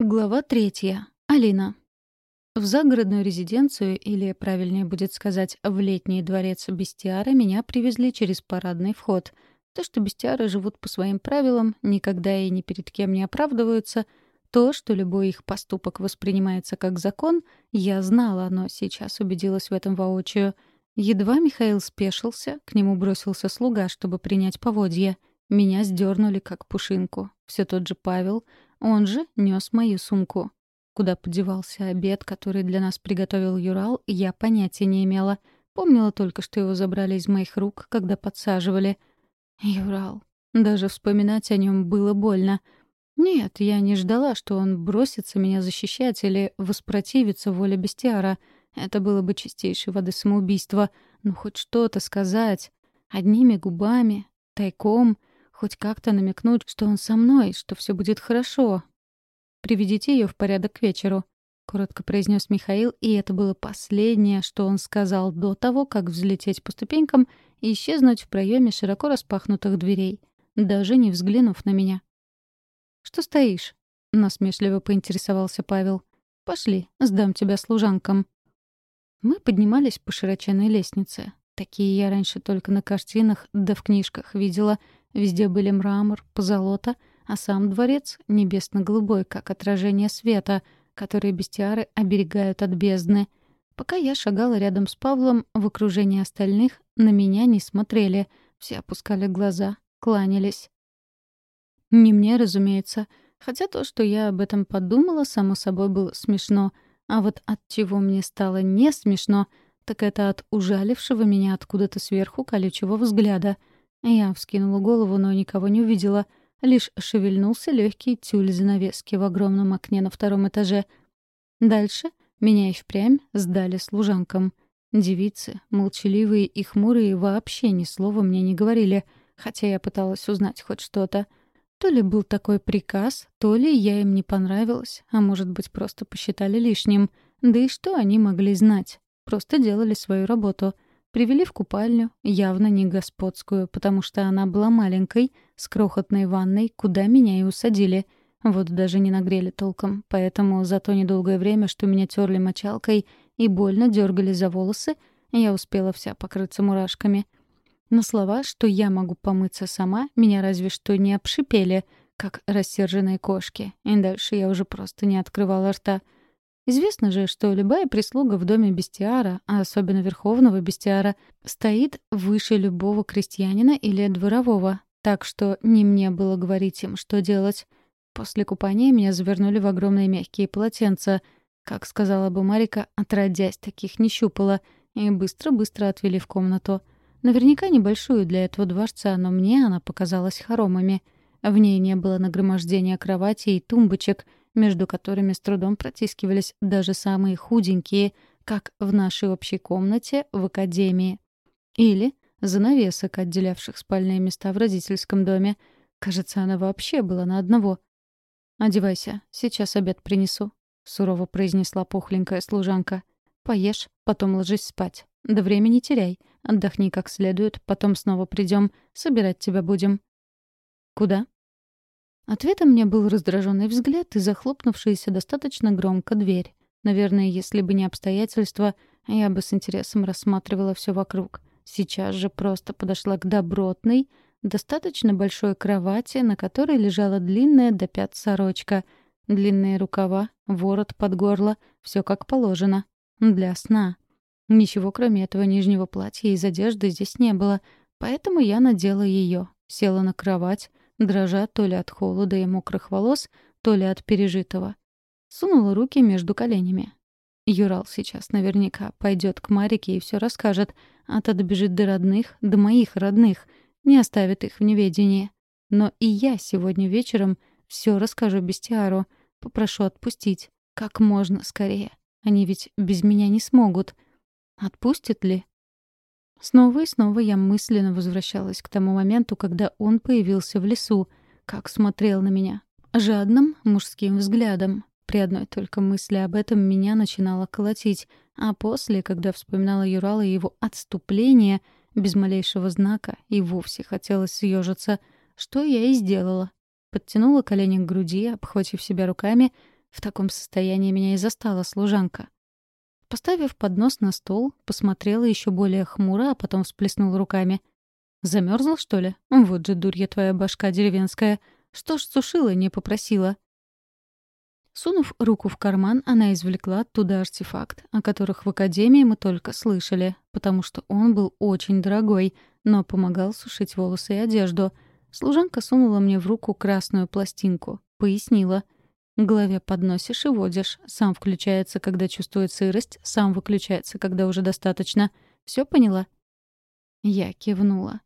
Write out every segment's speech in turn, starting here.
Глава третья. Алина. В загородную резиденцию, или, правильнее будет сказать, в летний дворец Бестиара, меня привезли через парадный вход. То, что Бестиары живут по своим правилам, никогда и ни перед кем не оправдываются, то, что любой их поступок воспринимается как закон, я знала, но сейчас убедилась в этом воочию. Едва Михаил спешился, к нему бросился слуга, чтобы принять поводья. Меня сдернули как пушинку. Все тот же Павел — он же нес мою сумку. Куда подевался обед, который для нас приготовил Юрал, я понятия не имела. Помнила только, что его забрали из моих рук, когда подсаживали. Юрал. Даже вспоминать о нем было больно. Нет, я не ждала, что он бросится меня защищать или воспротивится воле бестиара. Это было бы чистейшей воды самоубийство. Но хоть что-то сказать. Одними губами, тайком — хоть как-то намекнуть, что он со мной, что все будет хорошо. «Приведите ее в порядок к вечеру», — коротко произнес Михаил, и это было последнее, что он сказал до того, как взлететь по ступенькам и исчезнуть в проеме широко распахнутых дверей, даже не взглянув на меня. «Что стоишь?» — насмешливо поинтересовался Павел. «Пошли, сдам тебя служанкам». Мы поднимались по широченной лестнице. Такие я раньше только на картинах да в книжках видела — Везде были мрамор, позолота, а сам дворец — небесно-голубой, как отражение света, который бестиары оберегают от бездны. Пока я шагала рядом с Павлом, в окружении остальных на меня не смотрели, все опускали глаза, кланялись. Не мне, разумеется, хотя то, что я об этом подумала, само собой было смешно, а вот от чего мне стало не смешно, так это от ужалившего меня откуда-то сверху колючего взгляда — я вскинула голову, но никого не увидела. Лишь шевельнулся легкий тюль занавески в огромном окне на втором этаже. Дальше меня и впрямь сдали служанкам. Девицы, молчаливые и хмурые, вообще ни слова мне не говорили, хотя я пыталась узнать хоть что-то. То ли был такой приказ, то ли я им не понравилась, а может быть, просто посчитали лишним. Да и что они могли знать? Просто делали свою работу — Привели в купальню, явно не господскую, потому что она была маленькой, с крохотной ванной, куда меня и усадили. Вот даже не нагрели толком, поэтому за то недолгое время, что меня терли мочалкой и больно дергали за волосы, я успела вся покрыться мурашками. На слова, что я могу помыться сама, меня разве что не обшипели, как рассерженные кошки, и дальше я уже просто не открывала рта — Известно же, что любая прислуга в доме бестиара, а особенно верховного бестиара, стоит выше любого крестьянина или дворового, так что не мне было говорить им, что делать. После купания меня завернули в огромные мягкие полотенца. Как сказала бы Марика, отродясь таких не щупала, и быстро-быстро отвели в комнату. Наверняка небольшую для этого дворца, но мне она показалась хоромами. В ней не было нагромождения кровати и тумбочек — между которыми с трудом протискивались даже самые худенькие, как в нашей общей комнате в академии. Или занавесок, отделявших спальные места в родительском доме. Кажется, она вообще была на одного. «Одевайся, сейчас обед принесу», — сурово произнесла пухленькая служанка. «Поешь, потом ложись спать. До времени теряй. Отдохни как следует, потом снова придем, собирать тебя будем». «Куда?» Ответом мне был раздраженный взгляд и захлопнувшаяся достаточно громко дверь. Наверное, если бы не обстоятельства, я бы с интересом рассматривала все вокруг. Сейчас же просто подошла к добротной, достаточно большой кровати, на которой лежала длинная до пят сорочка. Длинные рукава, ворот под горло, все как положено. Для сна. Ничего, кроме этого нижнего платья из одежды здесь не было, поэтому я надела ее, села на кровать, дрожа то ли от холода и мокрых волос, то ли от пережитого. Сунула руки между коленями. Юрал сейчас наверняка пойдет к Марике и все расскажет, а то добежит до родных, до моих родных, не оставит их в неведении. Но и я сегодня вечером все расскажу Бестиару, попрошу отпустить. Как можно скорее. Они ведь без меня не смогут. Отпустят ли? Снова и снова я мысленно возвращалась к тому моменту, когда он появился в лесу, как смотрел на меня. Жадным мужским взглядом. При одной только мысли об этом меня начинало колотить, а после, когда вспоминала Юрала его отступление, без малейшего знака, и вовсе хотелось съежиться, что я и сделала. Подтянула колени к груди, обхватив себя руками, В таком состоянии меня и застала служанка. Поставив поднос на стол, посмотрела еще более хмуро, а потом всплеснула руками. Замерзла, что ли? Вот же дурья твоя башка деревенская. Что ж сушила, не попросила. Сунув руку в карман, она извлекла оттуда артефакт, о которых в Академии мы только слышали, потому что он был очень дорогой, но помогал сушить волосы и одежду. Служанка сунула мне в руку красную пластинку, пояснила. К голове подносишь и водишь. Сам включается, когда чувствует сырость, сам выключается, когда уже достаточно. Все поняла?» Я кивнула.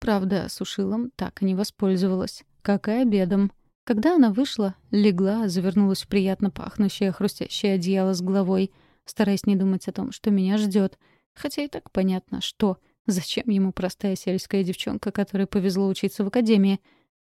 Правда, сушилом так и не воспользовалась. Как и обедом. Когда она вышла, легла, завернулась в приятно пахнущее хрустящее одеяло с головой, стараясь не думать о том, что меня ждет. Хотя и так понятно, что. Зачем ему простая сельская девчонка, которой повезло учиться в академии?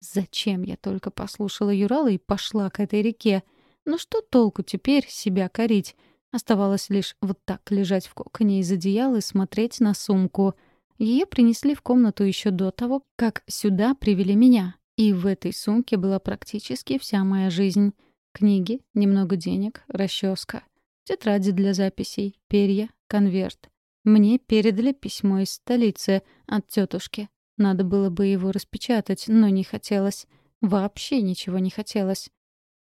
Зачем я только послушала Юрала и пошла к этой реке? Но что толку теперь себя корить? Оставалось лишь вот так лежать в коконе из одеяла и смотреть на сумку. Ее принесли в комнату еще до того, как сюда привели меня. И в этой сумке была практически вся моя жизнь. Книги, немного денег, расческа, тетради для записей, перья, конверт. Мне передали письмо из столицы от тетушки. Надо было бы его распечатать, но не хотелось. Вообще ничего не хотелось.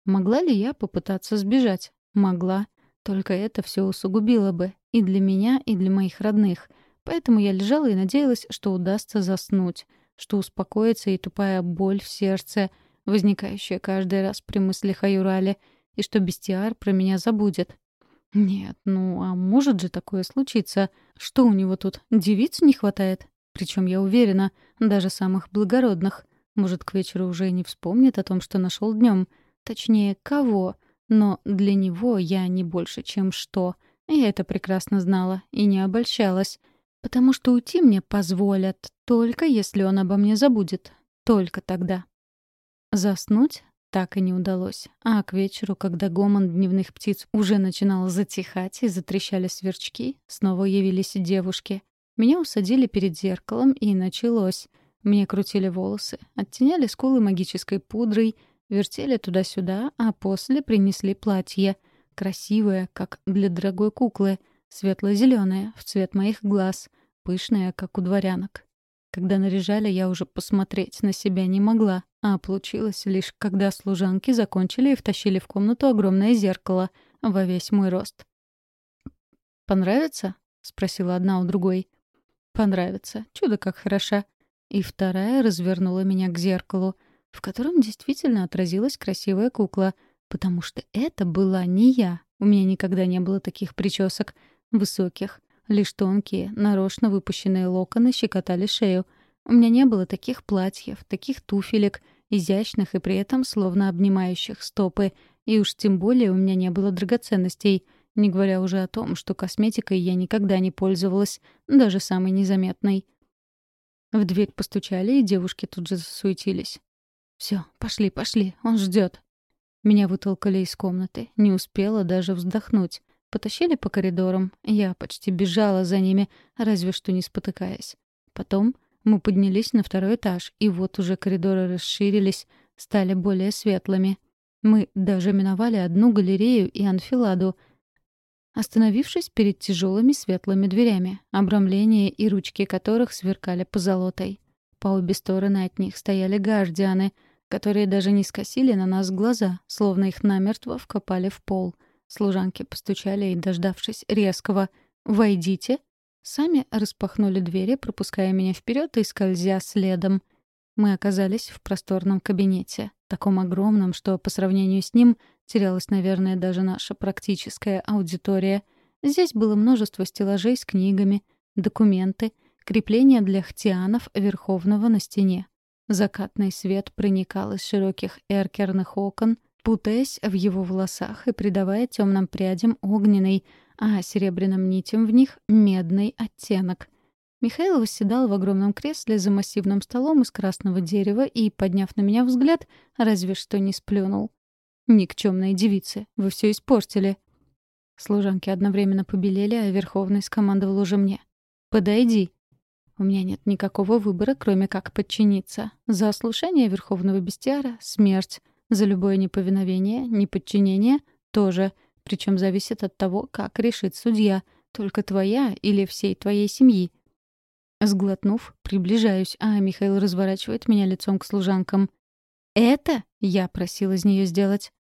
Могла ли я попытаться сбежать? Могла. Только это все усугубило бы. И для меня, и для моих родных. Поэтому я лежала и надеялась, что удастся заснуть что успокоится и тупая боль в сердце, возникающая каждый раз при мыслях о Юрале, и что бестиар про меня забудет. Нет, ну а может же такое случиться? Что у него тут, девиц не хватает? Причем я уверена, даже самых благородных. Может, к вечеру уже и не вспомнит о том, что нашел днем. Точнее, кого? Но для него я не больше, чем что. Я это прекрасно знала и не обольщалась. Потому что уйти мне позволят, только если он обо мне забудет. Только тогда. Заснуть так и не удалось. А к вечеру, когда гомон дневных птиц уже начинал затихать и затрещали сверчки, снова явились девушки. Меня усадили перед зеркалом, и началось. Мне крутили волосы, оттеняли скулы магической пудрой, вертели туда-сюда, а после принесли платье. Красивое, как для дорогой куклы — Светло-зеленая, в цвет моих глаз, пышная, как у дворянок. Когда наряжали, я уже посмотреть на себя не могла, а получилось лишь, когда служанки закончили и втащили в комнату огромное зеркало во весь мой рост. «Понравится?» — спросила одна у другой. «Понравится. Чудо как хороша». И вторая развернула меня к зеркалу, в котором действительно отразилась красивая кукла, потому что это была не я. У меня никогда не было таких причесок — Высоких. Лишь тонкие, нарочно выпущенные локоны щекотали шею. У меня не было таких платьев, таких туфелек, изящных и при этом словно обнимающих стопы. И уж тем более у меня не было драгоценностей, не говоря уже о том, что косметикой я никогда не пользовалась, даже самой незаметной. В дверь постучали, и девушки тут же засуетились. Все, пошли, пошли, он ждет. Меня вытолкали из комнаты, не успела даже вздохнуть. Потащили по коридорам. Я почти бежала за ними, разве что не спотыкаясь. Потом мы поднялись на второй этаж, и вот уже коридоры расширились, стали более светлыми. Мы даже миновали одну галерею и анфиладу, остановившись перед тяжелыми светлыми дверями, обрамления и ручки которых сверкали позолотой. По обе стороны от них стояли гардианы, которые даже не скосили на нас глаза, словно их намертво вкопали в пол — Служанки постучали и, дождавшись резкого «Войдите», сами распахнули двери, пропуская меня вперед и скользя следом. Мы оказались в просторном кабинете, таком огромном, что по сравнению с ним терялась, наверное, даже наша практическая аудитория. Здесь было множество стеллажей с книгами, документы, крепления для хтианов Верховного на стене. Закатный свет проникал из широких эркерных окон — путаясь в его волосах и придавая темным прядям огненный, а серебряным нитям в них — медный оттенок. Михаил восседал в огромном кресле за массивным столом из красного дерева и, подняв на меня взгляд, разве что не сплюнул. «Никчемные девицы, вы все испортили». Служанки одновременно побелели, а Верховный скомандовал уже мне. «Подойди». У меня нет никакого выбора, кроме как подчиниться. За ослушание Верховного Бестиара — смерть. За любое неповиновение, неподчинение тоже. Причем зависит от того, как решит судья. Только твоя или всей твоей семьи. Сглотнув, приближаюсь, а Михаил разворачивает меня лицом к служанкам. «Это я просил из нее сделать?»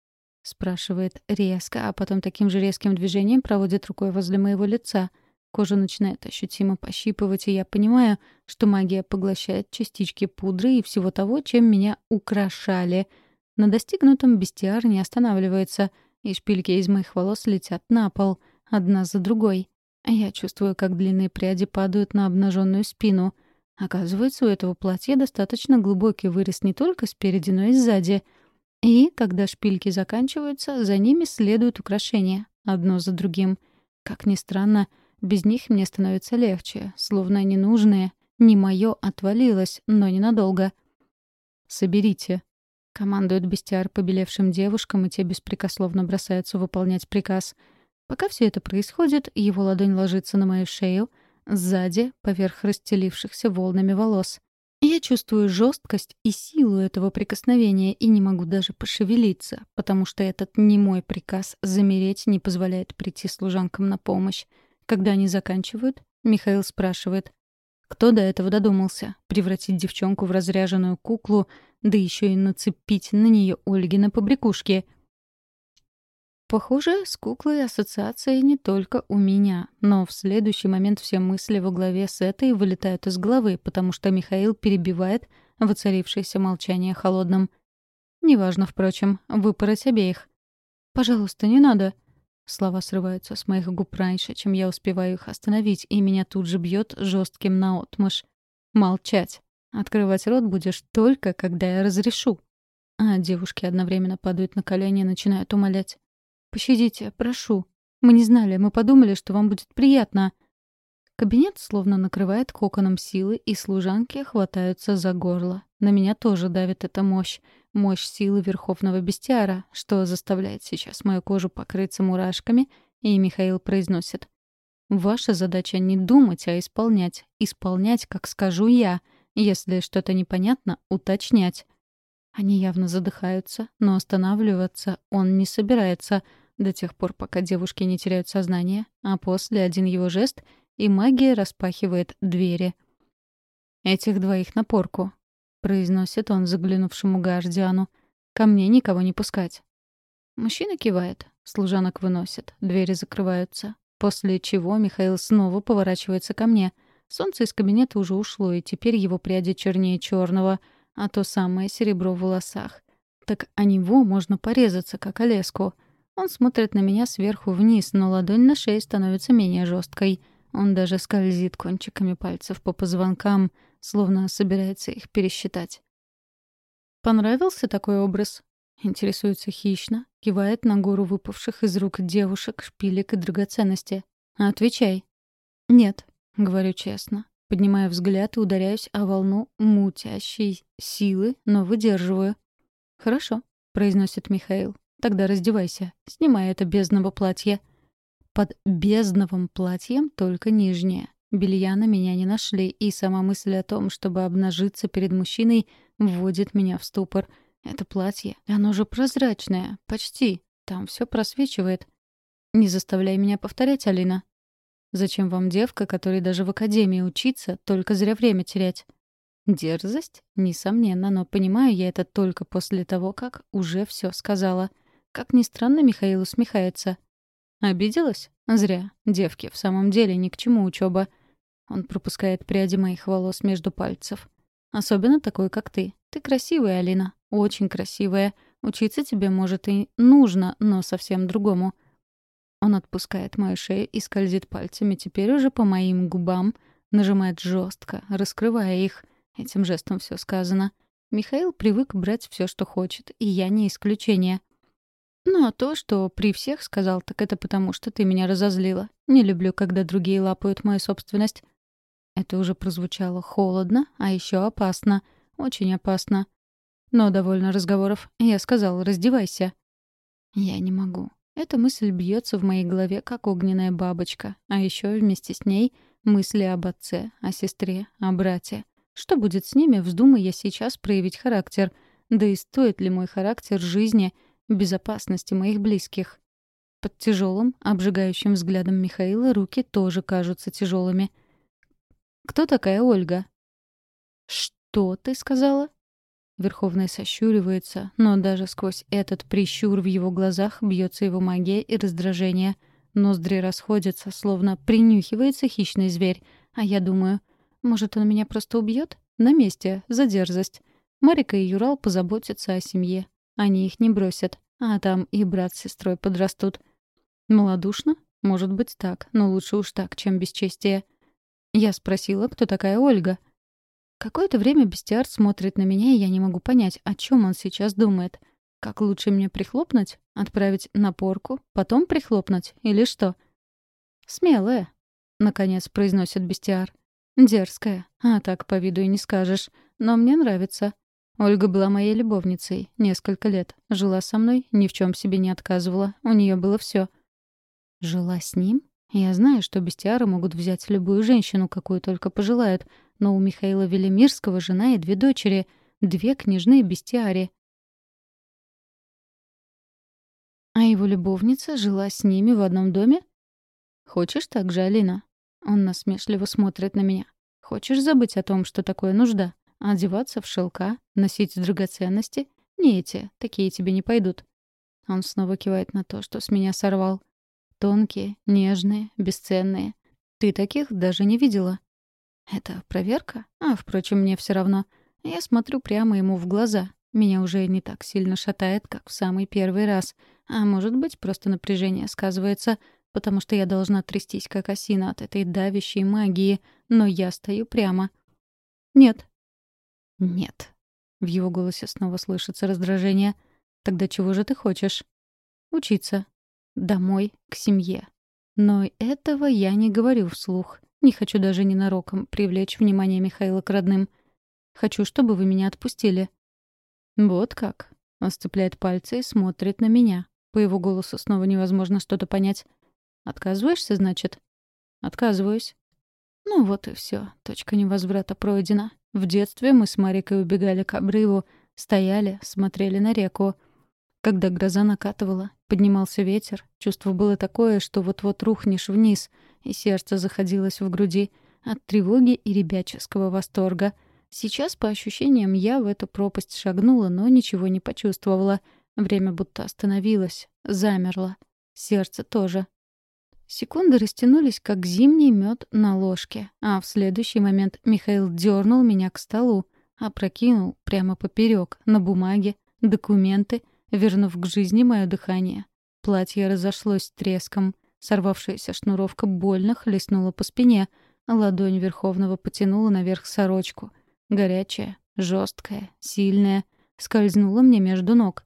Спрашивает резко, а потом таким же резким движением проводит рукой возле моего лица. Кожа начинает ощутимо пощипывать, и я понимаю, что магия поглощает частички пудры и всего того, чем меня украшали. На достигнутом бестиар не останавливается, и шпильки из моих волос летят на пол, одна за другой. Я чувствую, как длинные пряди падают на обнаженную спину. Оказывается, у этого платья достаточно глубокий вырез не только спереди, но и сзади — и, когда шпильки заканчиваются, за ними следуют украшения, одно за другим. Как ни странно, без них мне становится легче, словно они нужные. Не мое отвалилось, но ненадолго. «Соберите», — командует бестиар побелевшим девушкам, и те беспрекословно бросаются выполнять приказ. Пока все это происходит, его ладонь ложится на мою шею, сзади, поверх расстелившихся волнами волос. Я чувствую жесткость и силу этого прикосновения и не могу даже пошевелиться, потому что этот не мой приказ замереть не позволяет прийти служанкам на помощь. Когда они заканчивают, Михаил спрашивает, кто до этого додумался превратить девчонку в разряженную куклу, да еще и нацепить на нее Ольгины побрякушки — Похоже, с куклой ассоциации не только у меня, но в следующий момент все мысли во главе с этой вылетают из головы, потому что Михаил перебивает воцарившееся молчание холодным. Неважно, впрочем, выпороть обеих. «Пожалуйста, не надо». Слова срываются с моих губ раньше, чем я успеваю их остановить, и меня тут же бьет жестким наотмашь. «Молчать. Открывать рот будешь только, когда я разрешу». А девушки одновременно падают на колени и начинают умолять. Пощадите, прошу. Мы не знали, мы подумали, что вам будет приятно». Кабинет словно накрывает коконом силы, и служанки хватаются за горло. На меня тоже давит эта мощь. Мощь силы Верховного Бестиара, что заставляет сейчас мою кожу покрыться мурашками, и Михаил произносит. «Ваша задача не думать, а исполнять. Исполнять, как скажу я. Если что-то непонятно, уточнять. Они явно задыхаются, но останавливаться он не собирается до тех пор, пока девушки не теряют сознание, а после один его жест, и магия распахивает двери. «Этих двоих на порку», — произносит он заглянувшему Гардиану. «Ко мне никого не пускать». Мужчина кивает, служанок выносит, двери закрываются. После чего Михаил снова поворачивается ко мне. Солнце из кабинета уже ушло, и теперь его пряди чернее черного — а то самое серебро в волосах. Так о него можно порезаться, как о леску. Он смотрит на меня сверху вниз, но ладонь на шее становится менее жесткой. Он даже скользит кончиками пальцев по позвонкам, словно собирается их пересчитать. «Понравился такой образ?» Интересуется хищно, кивает на гору выпавших из рук девушек, шпилек и драгоценности. «Отвечай». «Нет», — говорю честно. Поднимаю взгляд и ударяюсь о волну мутящей силы, но выдерживаю. «Хорошо», — произносит Михаил. «Тогда раздевайся. Снимай это бездного платье». Под бездновым платьем только нижнее. Белья на меня не нашли, и сама мысль о том, чтобы обнажиться перед мужчиной, вводит меня в ступор. Это платье, оно же прозрачное, почти. Там все просвечивает. Не заставляй меня повторять, Алина. Зачем вам девка, которой даже в академии учиться, только зря время терять? Дерзость? Несомненно, но понимаю я это только после того, как уже все сказала. Как ни странно, Михаил усмехается. Обиделась? Зря. Девки, в самом деле ни к чему учеба. Он пропускает пряди моих волос между пальцев. Особенно такой, как ты. Ты красивая, Алина. Очень красивая. Учиться тебе, может, и нужно, но совсем другому — он отпускает мою шею и скользит пальцами теперь уже по моим губам, нажимает жестко, раскрывая их. Этим жестом все сказано. Михаил привык брать все, что хочет, и я не исключение. Ну а то, что при всех сказал, так это потому, что ты меня разозлила. Не люблю, когда другие лапают мою собственность. Это уже прозвучало холодно, а еще опасно. Очень опасно. Но довольно разговоров. Я сказал, раздевайся. Я не могу. Эта мысль бьется в моей голове, как огненная бабочка. А еще вместе с ней мысли об отце, о сестре, о брате. Что будет с ними, вздумай я сейчас проявить характер? Да и стоит ли мой характер жизни, безопасности моих близких? Под тяжелым, обжигающим взглядом Михаила руки тоже кажутся тяжелыми. «Кто такая Ольга?» «Что ты сказала?» Верховный сощуривается, но даже сквозь этот прищур в его глазах бьется его магия и раздражение. Ноздри расходятся, словно принюхивается хищный зверь. А я думаю, может, он меня просто убьет? На месте, за дерзость. Марика и Юрал позаботятся о семье. Они их не бросят. А там и брат с сестрой подрастут. Молодушно? Может быть так, но лучше уж так, чем бесчестие. Я спросила, кто такая Ольга. Какое-то время бестиар смотрит на меня, и я не могу понять, о чем он сейчас думает. Как лучше мне прихлопнуть? Отправить на порку? Потом прихлопнуть? Или что? «Смелая», — наконец произносит бестиар. «Дерзкая. А так по виду и не скажешь. Но мне нравится. Ольга была моей любовницей несколько лет. Жила со мной, ни в чем себе не отказывала. У нее было все. Жила с ним? Я знаю, что бестиары могут взять любую женщину, какую только пожелают, но у Михаила Велимирского жена и две дочери, две княжные бестиари. А его любовница жила с ними в одном доме? Хочешь так же, Алина? Он насмешливо смотрит на меня. Хочешь забыть о том, что такое нужда? Одеваться в шелка, носить драгоценности? Не эти, такие тебе не пойдут. Он снова кивает на то, что с меня сорвал. Тонкие, нежные, бесценные. Ты таких даже не видела. Это проверка? А, впрочем, мне все равно. Я смотрю прямо ему в глаза. Меня уже не так сильно шатает, как в самый первый раз. А может быть, просто напряжение сказывается, потому что я должна трястись, как осина от этой давящей магии, но я стою прямо. Нет, «Нет». В его голосе снова слышится раздражение. «Тогда чего же ты хочешь?» «Учиться. Домой, к семье. Но этого я не говорю вслух. Не хочу даже ненароком привлечь внимание Михаила к родным. Хочу, чтобы вы меня отпустили». «Вот как?» Он сцепляет пальцы и смотрит на меня. По его голосу снова невозможно что-то понять. «Отказываешься, значит?» «Отказываюсь». Ну вот и все. Точка невозврата пройдена. В детстве мы с Марикой убегали к обрыву, стояли, смотрели на реку. Когда гроза накатывала, поднимался ветер, чувство было такое, что вот-вот рухнешь вниз, и сердце заходилось в груди от тревоги и ребяческого восторга. Сейчас, по ощущениям, я в эту пропасть шагнула, но ничего не почувствовала. Время будто остановилось, замерло. Сердце тоже. Секунды растянулись, как зимний мед на ложке, а в следующий момент Михаил дернул меня к столу, опрокинул прямо поперек на бумаге, документы, вернув к жизни мое дыхание. Платье разошлось треском, сорвавшаяся шнуровка больно хлестнула по спине, ладонь Верховного потянула наверх сорочку. Горячая, жесткая, сильная, скользнула мне между ног.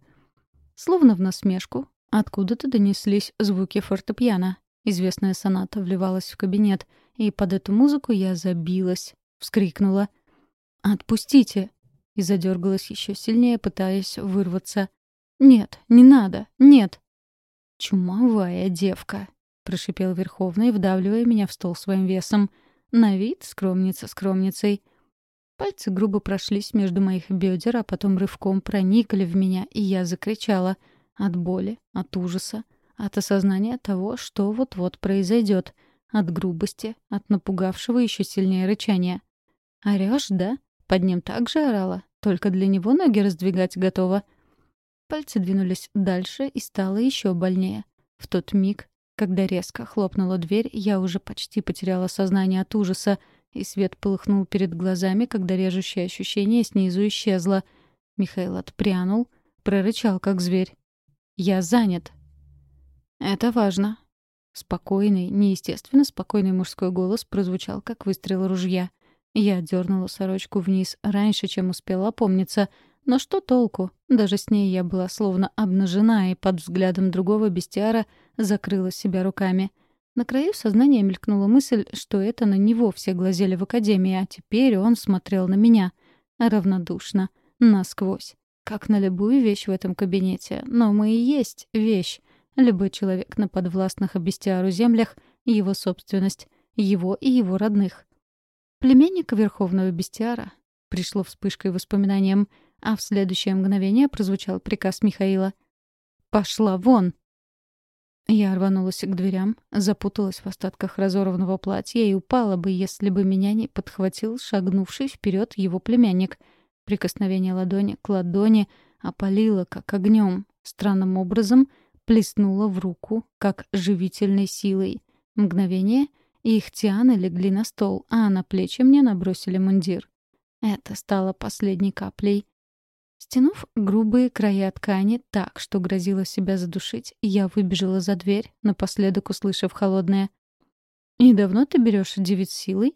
Словно в насмешку, откуда-то донеслись звуки фортепиано. Известная соната вливалась в кабинет, и под эту музыку я забилась, вскрикнула. «Отпустите!» и задергалась еще сильнее, пытаясь вырваться. «Нет, не надо, нет!» «Чумовая девка!» — прошипел Верховный, вдавливая меня в стол своим весом. На вид скромница скромницей. Пальцы грубо прошлись между моих бедер, а потом рывком проникли в меня, и я закричала. От боли, от ужаса, от осознания того, что вот-вот произойдет, от грубости, от напугавшего еще сильнее рычания. «Орёшь, да?» Под ним также орала, только для него ноги раздвигать готова. Пальцы двинулись дальше, и стало еще больнее. В тот миг, когда резко хлопнула дверь, я уже почти потеряла сознание от ужаса, и свет полыхнул перед глазами, когда режущее ощущение снизу исчезло. Михаил отпрянул, прорычал, как зверь. «Я занят. «Это важно». Спокойный, неестественно спокойный мужской голос прозвучал, как выстрел ружья. Я дернула сорочку вниз раньше, чем успела опомниться. Но что толку? Даже с ней я была словно обнажена и под взглядом другого бестиара закрыла себя руками. На краю сознания мелькнула мысль, что это на него все глазели в академии, а теперь он смотрел на меня. Равнодушно. Насквозь. Как на любую вещь в этом кабинете. Но мы и есть вещь. Любой человек на подвластных обестиару землях — его собственность, его и его родных. Племенник Верховного Бестиара пришло вспышкой воспоминанием, а в следующее мгновение прозвучал приказ Михаила. «Пошла вон!» Я рванулась к дверям, запуталась в остатках разорванного платья и упала бы, если бы меня не подхватил шагнувший вперед его племянник. Прикосновение ладони к ладони опалило, как огнем, странным образом плеснуло в руку, как живительной силой. Мгновение, и их тианы легли на стол, а на плечи мне набросили мундир. Это стало последней каплей. Стянув грубые края ткани так, что грозило себя задушить, я выбежала за дверь, напоследок услышав холодное. «И давно ты берешь девиц силой?»